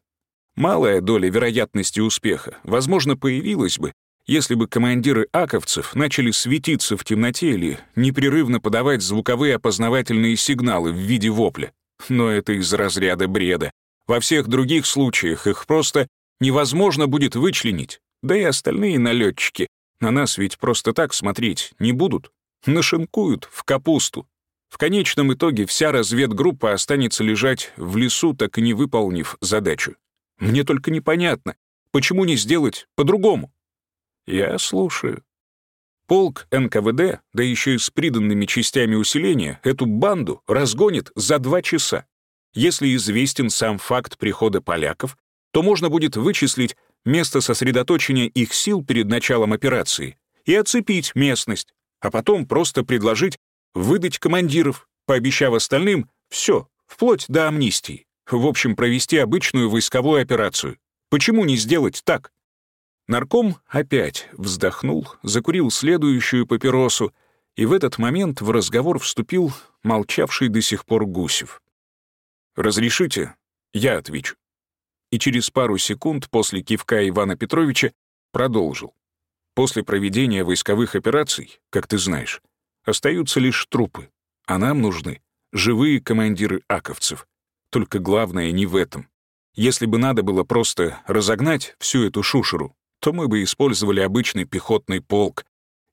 Малая доля вероятности успеха, возможно, появилась бы, если бы командиры аковцев начали светиться в темноте или непрерывно подавать звуковые опознавательные сигналы в виде вопля. Но это из разряда бреда. Во всех других случаях их просто невозможно будет вычленить. Да и остальные налетчики на нас ведь просто так смотреть не будут. Нашинкуют в капусту. В конечном итоге вся разведгруппа останется лежать в лесу, так и не выполнив задачу. Мне только непонятно, почему не сделать по-другому? Я слушаю. Полк НКВД, да еще и с приданными частями усиления, эту банду разгонит за два часа. Если известен сам факт прихода поляков, то можно будет вычислить место сосредоточения их сил перед началом операции и оцепить местность, а потом просто предложить выдать командиров, пообещав остальным все, вплоть до амнистии. В общем, провести обычную войсковую операцию. Почему не сделать так? Нарком опять вздохнул, закурил следующую папиросу, и в этот момент в разговор вступил молчавший до сих пор Гусев. «Разрешите?» Я отвечу. И через пару секунд после кивка Ивана Петровича продолжил. После проведения войсковых операций, как ты знаешь, остаются лишь трупы, а нам нужны живые командиры аковцев. Только главное не в этом. Если бы надо было просто разогнать всю эту шушеру, то мы бы использовали обычный пехотный полк,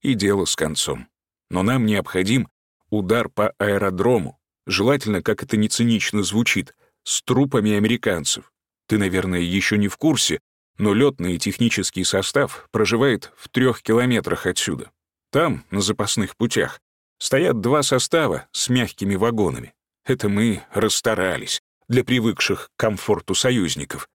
и дело с концом. Но нам необходим удар по аэродрому, желательно, как это не цинично звучит, с трупами американцев. Ты, наверное, еще не в курсе, но летный и технический состав проживает в трех километрах отсюда. Там, на запасных путях, стоят два состава с мягкими вагонами. Это мы расстарались для привыкших к комфорту союзников.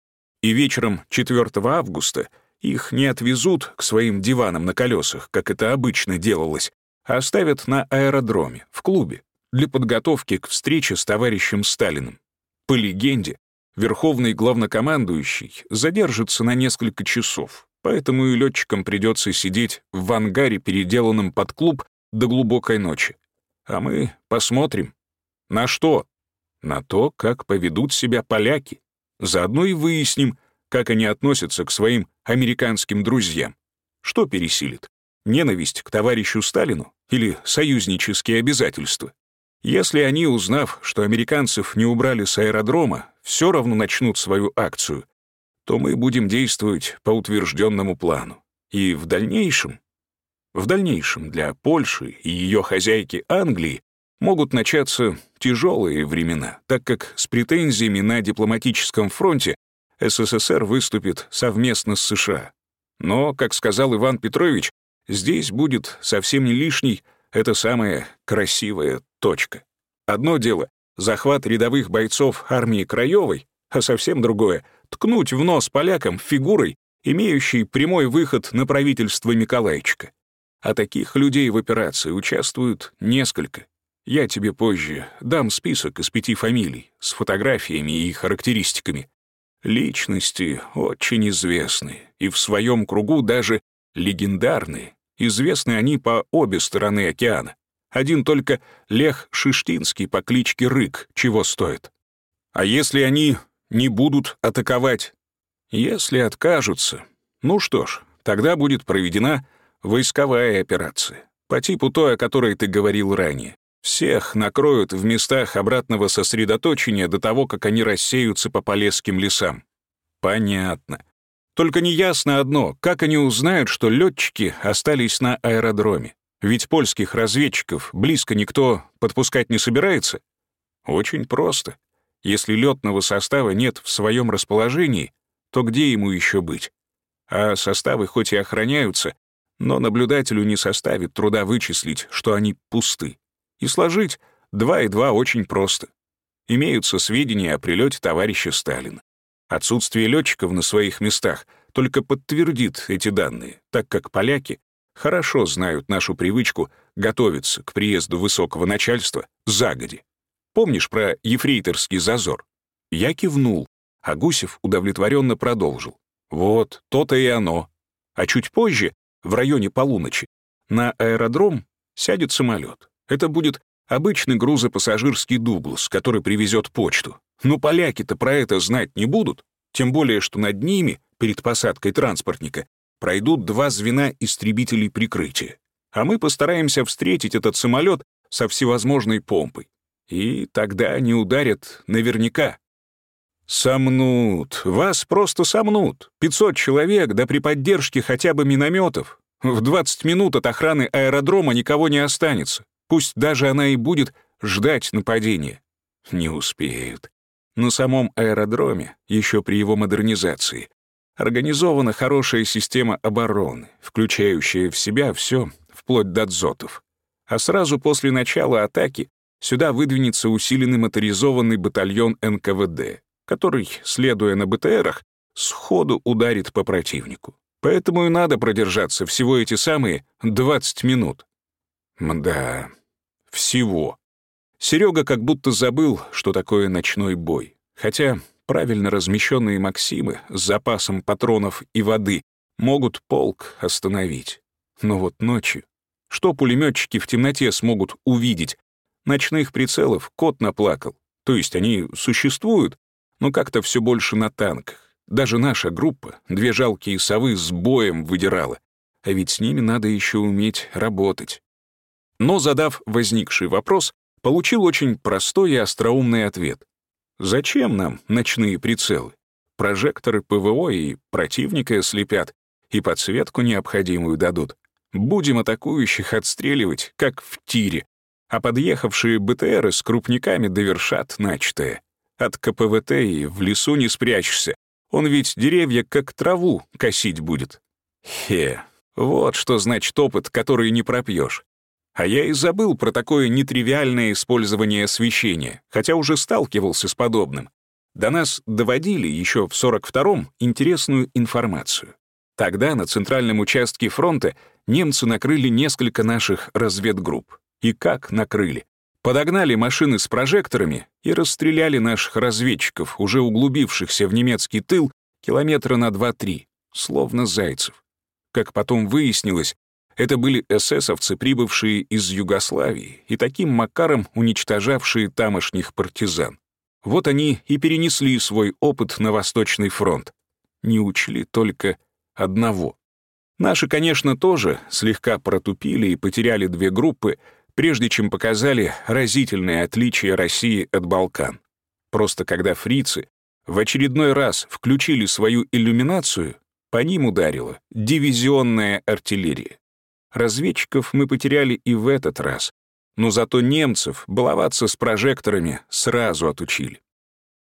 И вечером 4 августа их не отвезут к своим диванам на колесах, как это обычно делалось, а оставят на аэродроме, в клубе, для подготовки к встрече с товарищем Сталиным. По легенде, верховный главнокомандующий задержится на несколько часов, поэтому и летчикам придется сидеть в ангаре, переделанном под клуб, до глубокой ночи. А мы посмотрим. На что? На то, как поведут себя поляки. Заодно и выясним, как они относятся к своим американским друзьям. Что пересилит? Ненависть к товарищу Сталину или союзнические обязательства? Если они, узнав, что американцев не убрали с аэродрома, все равно начнут свою акцию, то мы будем действовать по утвержденному плану. И в дальнейшем, в дальнейшем для Польши и ее хозяйки Англии могут начаться тяжелые времена, так как с претензиями на дипломатическом фронте СССР выступит совместно с США. Но, как сказал Иван Петрович, здесь будет совсем не лишней эта самая красивая точка. Одно дело — захват рядовых бойцов армии Краевой, а совсем другое — ткнуть в нос полякам фигурой, имеющей прямой выход на правительство Николаевича. а таких людей в операции участвуют несколько. Я тебе позже дам список из пяти фамилий с фотографиями и характеристиками. Личности очень известные, и в своем кругу даже легендарные. Известны они по обе стороны океана. Один только Лех Шиштинский по кличке Рык чего стоит. А если они не будут атаковать? Если откажутся, ну что ж, тогда будет проведена войсковая операция, по типу той, о которой ты говорил ранее. Всех накроют в местах обратного сосредоточения до того, как они рассеются по полесским лесам. Понятно. Только неясно одно, как они узнают, что летчики остались на аэродроме. Ведь польских разведчиков близко никто подпускать не собирается. Очень просто. Если летного состава нет в своем расположении, то где ему еще быть? А составы хоть и охраняются, но наблюдателю не составит труда вычислить, что они пусты. И сложить два и два очень просто. Имеются сведения о прилете товарища Сталина. Отсутствие летчиков на своих местах только подтвердит эти данные, так как поляки хорошо знают нашу привычку готовиться к приезду высокого начальства загоди. Помнишь про ефрейторский зазор? Я кивнул, а Гусев удовлетворенно продолжил. Вот, то-то и оно. А чуть позже, в районе полуночи, на аэродром сядет самолет. Это будет обычный грузопассажирский «Дуглас», который привезет почту. Но поляки-то про это знать не будут, тем более, что над ними, перед посадкой транспортника, пройдут два звена истребителей прикрытия. А мы постараемся встретить этот самолет со всевозможной помпой. И тогда они ударят наверняка. Сомнут, вас просто сомнут. 500 человек, да при поддержке хотя бы минометов. В 20 минут от охраны аэродрома никого не останется. Пусть даже она и будет ждать нападения. Не успеют. На самом аэродроме, еще при его модернизации, организована хорошая система обороны, включающая в себя все, вплоть до дзотов. А сразу после начала атаки сюда выдвинется усиленный моторизованный батальон НКВД, который, следуя на БТРах, сходу ударит по противнику. Поэтому и надо продержаться всего эти самые 20 минут. Мда, всего. Серега как будто забыл, что такое ночной бой. Хотя правильно размещенные «Максимы» с запасом патронов и воды могут полк остановить. Но вот ночью... Что пулеметчики в темноте смогут увидеть? Ночных прицелов кот наплакал. То есть они существуют, но как-то все больше на танках. Даже наша группа, две жалкие совы с боем выдирала. А ведь с ними надо еще уметь работать но, задав возникший вопрос, получил очень простой и остроумный ответ. Зачем нам ночные прицелы? Прожекторы ПВО и противника слепят, и подсветку необходимую дадут. Будем атакующих отстреливать, как в тире, а подъехавшие БТРы с крупниками довершат начатое. От КПВТ и в лесу не спрячешься. Он ведь деревья как траву косить будет. Хе, вот что значит опыт, который не пропьешь. А я и забыл про такое нетривиальное использование освещения, хотя уже сталкивался с подобным. До нас доводили еще в 42-м интересную информацию. Тогда на центральном участке фронта немцы накрыли несколько наших разведгрупп. И как накрыли? Подогнали машины с прожекторами и расстреляли наших разведчиков, уже углубившихся в немецкий тыл, километра на 2-3, словно зайцев. Как потом выяснилось, это были эсэсовцы, прибывшие из Югославии и таким макаром уничтожавшие тамошних партизан. Вот они и перенесли свой опыт на Восточный фронт. Не учли только одного. Наши, конечно, тоже слегка протупили и потеряли две группы, прежде чем показали разительное отличие России от Балкан. Просто когда фрицы в очередной раз включили свою иллюминацию, по ним ударила дивизионная артиллерия. Разведчиков мы потеряли и в этот раз, но зато немцев баловаться с прожекторами сразу отучили.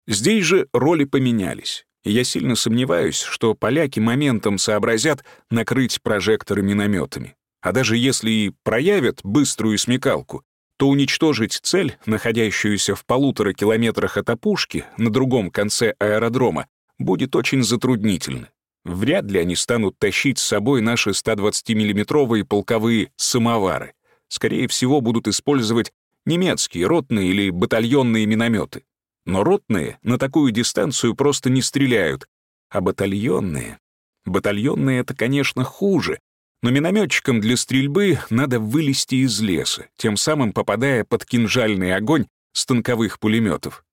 Здесь же роли поменялись, и я сильно сомневаюсь, что поляки моментом сообразят накрыть прожекторы минометами. А даже если и проявят быструю смекалку, то уничтожить цель, находящуюся в полутора километрах от опушки на другом конце аэродрома, будет очень затруднительно. Вряд ли они станут тащить с собой наши 120-миллиметровые полковые самовары. Скорее всего, будут использовать немецкие ротные или батальонные минометы. Но ротные на такую дистанцию просто не стреляют, а батальонные... Батальонные — это, конечно, хуже, но минометчикам для стрельбы надо вылезти из леса, тем самым попадая под кинжальный огонь станковых пулеметов.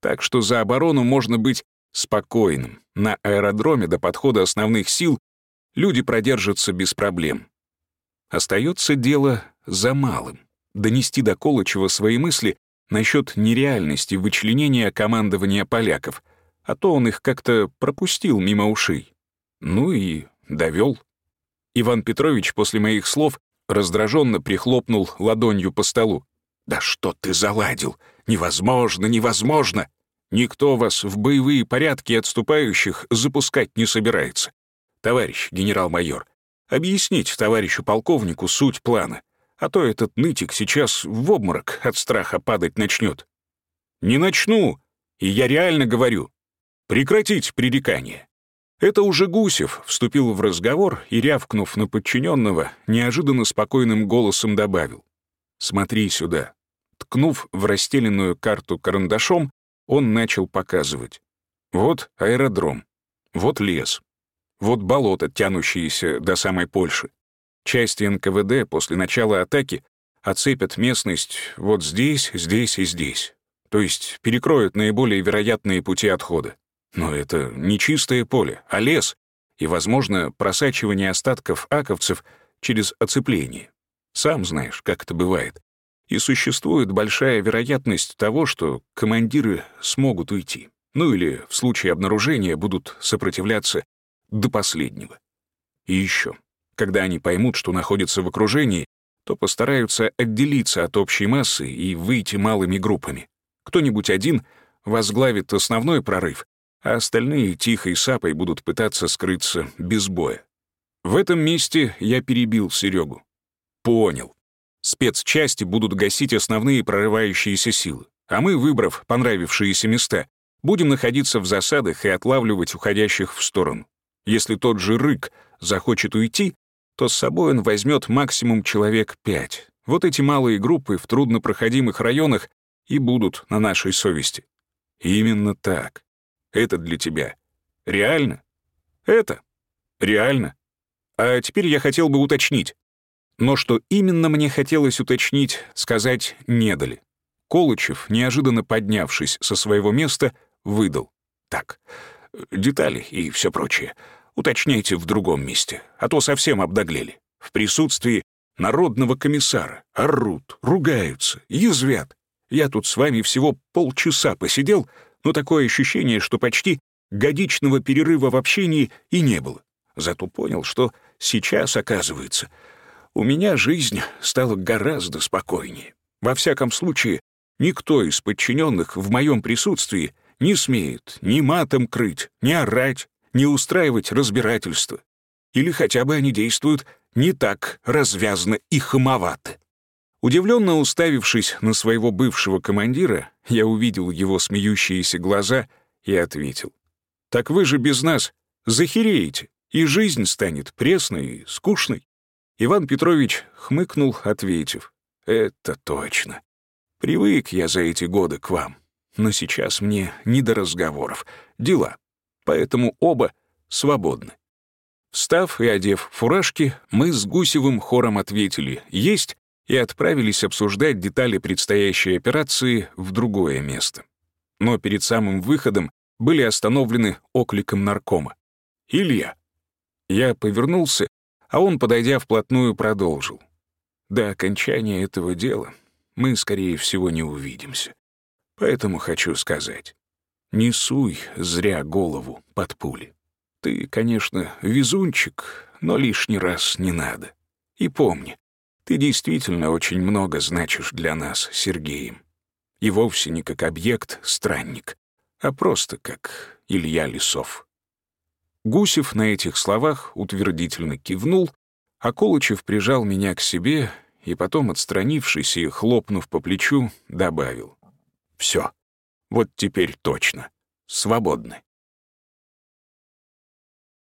Так что за оборону можно быть спокойным. На аэродроме до подхода основных сил люди продержатся без проблем. Остается дело за малым — донести до Колычева свои мысли насчет нереальности вычленения командования поляков, а то он их как-то пропустил мимо ушей. Ну и довел. Иван Петрович после моих слов раздраженно прихлопнул ладонью по столу. «Да что ты заладил? Невозможно, невозможно! Никто вас в боевые порядки отступающих запускать не собирается. Товарищ генерал-майор, объясните товарищу полковнику суть плана, а то этот нытик сейчас в обморок от страха падать начнет. Не начну, и я реально говорю. Прекратить пререкание. Это уже Гусев вступил в разговор и, рявкнув на подчиненного, неожиданно спокойным голосом добавил. «Смотри сюда». Ткнув в расстеленную карту карандашом, он начал показывать. Вот аэродром, вот лес, вот болото, тянущееся до самой Польши. Части НКВД после начала атаки оцепят местность вот здесь, здесь и здесь. То есть перекроют наиболее вероятные пути отхода. Но это не чистое поле, а лес и, возможно, просачивание остатков аковцев через оцепление. Сам знаешь, как это бывает и существует большая вероятность того, что командиры смогут уйти. Ну или в случае обнаружения будут сопротивляться до последнего. И еще, когда они поймут, что находятся в окружении, то постараются отделиться от общей массы и выйти малыми группами. Кто-нибудь один возглавит основной прорыв, а остальные тихой сапой будут пытаться скрыться без боя. В этом месте я перебил Серегу. Понял. Спецчасти будут гасить основные прорывающиеся силы, а мы, выбрав понравившиеся места, будем находиться в засадах и отлавливать уходящих в сторону. Если тот же Рык захочет уйти, то с собой он возьмет максимум человек пять. Вот эти малые группы в труднопроходимых районах и будут на нашей совести. Именно так. Это для тебя. Реально? Это? Реально? А теперь я хотел бы уточнить. Но что именно мне хотелось уточнить, сказать не дали. Колычев, неожиданно поднявшись со своего места, выдал. «Так, детали и все прочее. Уточняйте в другом месте, а то совсем обнаглели. В присутствии народного комиссара орут, ругаются, язвят. Я тут с вами всего полчаса посидел, но такое ощущение, что почти годичного перерыва в общении и не было. Зато понял, что сейчас, оказывается, у меня жизнь стала гораздо спокойнее. Во всяком случае, никто из подчиненных в моем присутствии не смеет ни матом крыть, ни орать, ни устраивать разбирательства. Или хотя бы они действуют не так развязно и хамовато. Удивленно уставившись на своего бывшего командира, я увидел его смеющиеся глаза и ответил. «Так вы же без нас захереете, и жизнь станет пресной и скучной». Иван Петрович хмыкнул, ответив. «Это точно. Привык я за эти годы к вам, но сейчас мне не до разговоров. Дела. Поэтому оба свободны». Встав и одев фуражки, мы с Гусевым хором ответили «Есть» и отправились обсуждать детали предстоящей операции в другое место. Но перед самым выходом были остановлены окликом наркома. «Илья!» Я повернулся а он, подойдя вплотную, продолжил. До окончания этого дела мы, скорее всего, не увидимся. Поэтому хочу сказать, не суй зря голову под пули. Ты, конечно, везунчик, но лишний раз не надо. И помни, ты действительно очень много значишь для нас, Сергеем. И вовсе не как объект-странник, а просто как Илья Лисов. Гусев на этих словах утвердительно кивнул, а Колычев прижал меня к себе и потом, отстранившись и хлопнув по плечу, добавил. «Все, вот теперь точно. Свободны».